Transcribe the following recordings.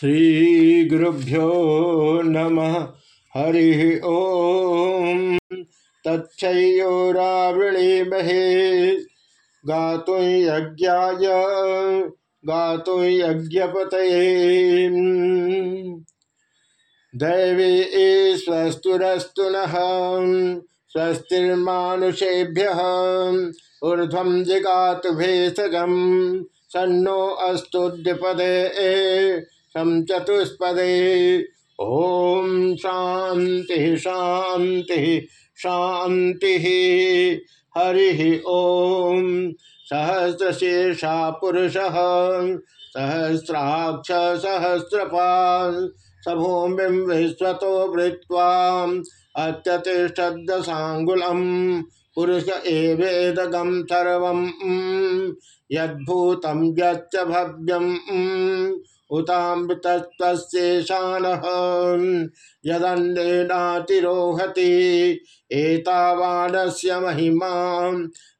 श्रीगुरुभ्यो नमः। हरि ओम। तच्छयोरावृणीमहे गातुं यज्ञाय। गातुं यज्ञपतये। दैवी स्वस्तुरस्तु नः। स्वस्तिर्मानुषेभ्यः। ऊर्ध्वं जिगातु भेषजम् सन्नो अस्तुद्यपदे सम चतुष्पदे। ओम शांति शांति शांति हरि ओम सहस्रशीर्षा पुरुष सहस्राक्ष सहस्रपाल सभूमि विश्वतो वृत्वा अत्यतिष्ठदशांगुलम पुरुष एवेदगम सर्व यद्भूतम यच्च भव्यम। उतामृतस्ेषान यदन्नेनातिरोहति एतावानस्य महिमा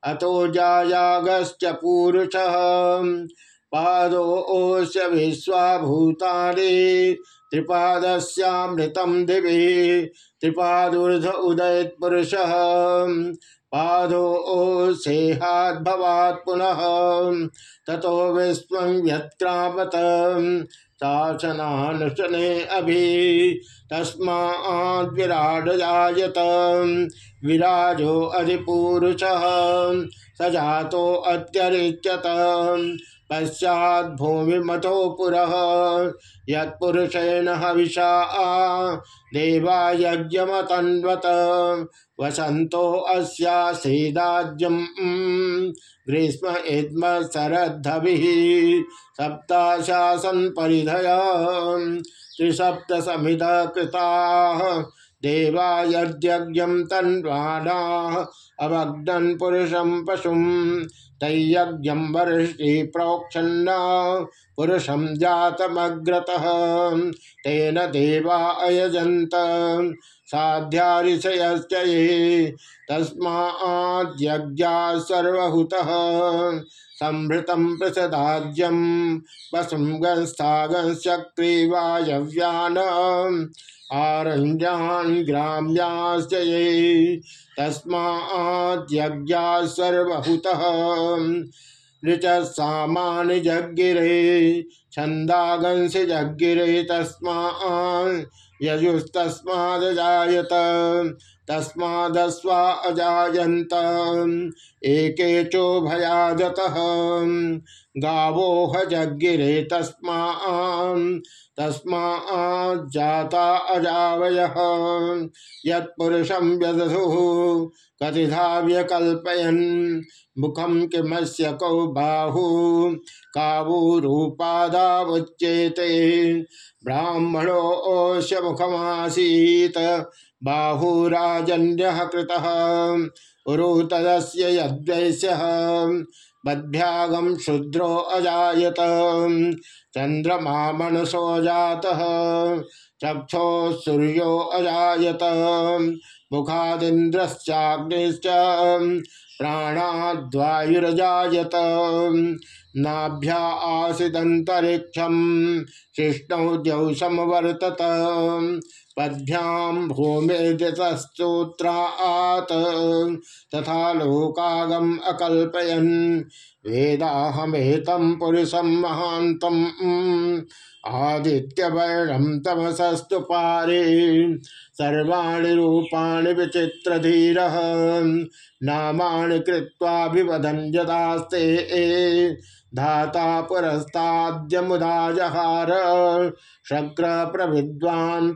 अतो जायागश्च पूरुषः। पादोऽस्य विश्वा भूतानि त्रिपादस्यामृतं दिवि त्रिपादुर्ध उदयत्पुरुषः। पादो सेहाद्भवात् पुनः। ततो विश्व व्यक्रामत शासनानुशने तस्मा विराट जायत विराजो अधिपूरुष। सजातो अत्यरिच्यत। पश्चात भूमिमतो पुरः। यत्पुरुषेण हविषा देवा यज्ञमतन्वत। वसंतो अस्यासीदाज्यम ग्रीष्म इद्म शरद्धभि सप्ताशासन परिधय। त्रिसप्त समिध कृता देवा यज्ञम तन्वाना अभग्न पुरुषम पशुम तयज्ञम वर्षि प्रोक्षन्न पुरुषम जातमग्रत। तेन देवा अयजंत साध्यारिषयश्चये तस्माद्यज्ञा सर्वहुतः। संभृतं प्रसदाज्यं वसुं गंस्थागंशक्रीवायव्यान आरण्यान् ग्राम्याश्च ये तस्माद्यज्ञा ऋच सामान्य जगिरे छंदागंश जगिरे तस्मा यजुस्तस्मादजायत तस्मादस्वा अजायन्त एके चोभयादतः गावोह जगिरे तस्मा तस्मा जाता अजावय। यत्पुरुषम व्यदधु कतिधा व्यकल्पयन् मुखम किमस्य कौ बाहू बाहु कावूरूपादावुच्येते ब्राह्मणोऽस्य मुखमासीत् बाहुराजन्य कृतः। उरु तदस्य यद्वैश्यः बद्भ्यागम शूद्रो अजात चंद्रमा मनसो जातः, चक्षो सूर्यो अजात मुखादिन्द्रश्चाग्निश्च प्राणाद्वायुरजात नाभ्या आसीदंतरिक्षम शिष्णौ द्यौ समवर्तत। पद्भ्याम भूमिस्तोत्रात तथा लोकागम अकल्पयन। वेदाहमेतम पुरुषम महांतम आदित्यवर्णम तमसस्तु पारे। सर्वाणि रूपाणि विचित्रधीर नामानि कृत्वाभिवदन् यदास्ते। धाता पुरस्ताद्य मुदा जहार शक्र प्रविद्वान्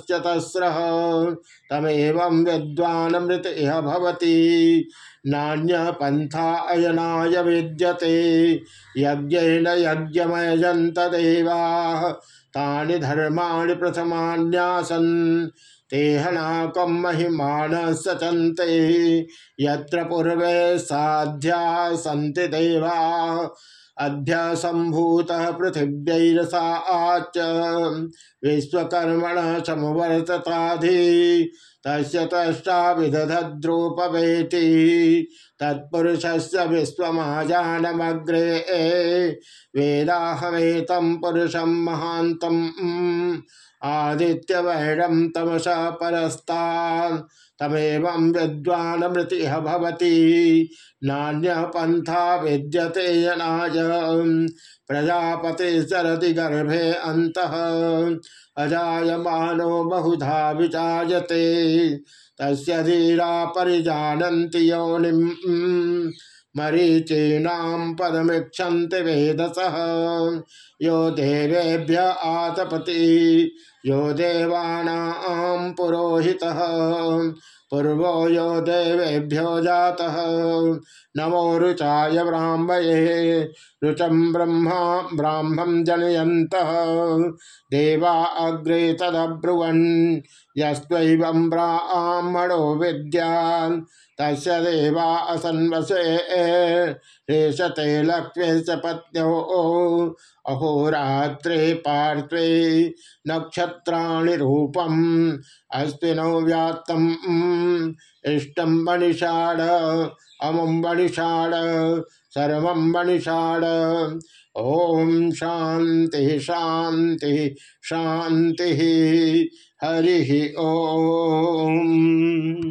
प्रयिश्च तस्र तमेव विद्वान मृत इह भवति। नान्य पंथा अयनाय विद्यते। यज्ञेन यज्ञमयजन्त देवा तानि धर्माणि प्रथमान्यासन्। तेहनाकम महिमान सचंते यत्र पूर्वे साध्या सन्ति देवा। अध्यसंभूत पृथिव्यरसा आच विश्वकर्मण समवर्तताधि तस्य तष्टा विदधद्रूपवेति। तत्पुरुषस्य विश्वमाजानमग्रे वेदाहमेतं पुरुषं महान्तम् आदित्यवैरम तमसा परस्ता तमेव विद्वानमृति भवती। नान्य पंथा विद्यते यनाय प्रजापति सरति गर्भे अंत अजायमानो बहुधा विजायते। तस्य धीरा परिजानन्ति योनिम्। मरीचीनां पदमीक्षन्ति वेदस। यो देवेभ्य आतपति। यो देवानां पुरोहितः, पूर्वो यो देवेभ्यो जातः। नमो रुचाय ब्राह्मये रुचम ब्रह्मा ब्राह्मं जनयन्तः। देवा अग्रे तदब्रुवन्, यस्त्वैवं ब्राह्मणो विद्यान्। तस्य देवा असन्वसे रेशते लक्ष्मे च पत्न्यो। अहोरात्रे पार्श्वे नक्षत्राणि रूपम्। अस्तिनो व्यात्तम् इष्टं मणिषाड, अमुं मणिषाड, सर्वं मणिषाड। ओम शांति शांति शांति हरि ओम।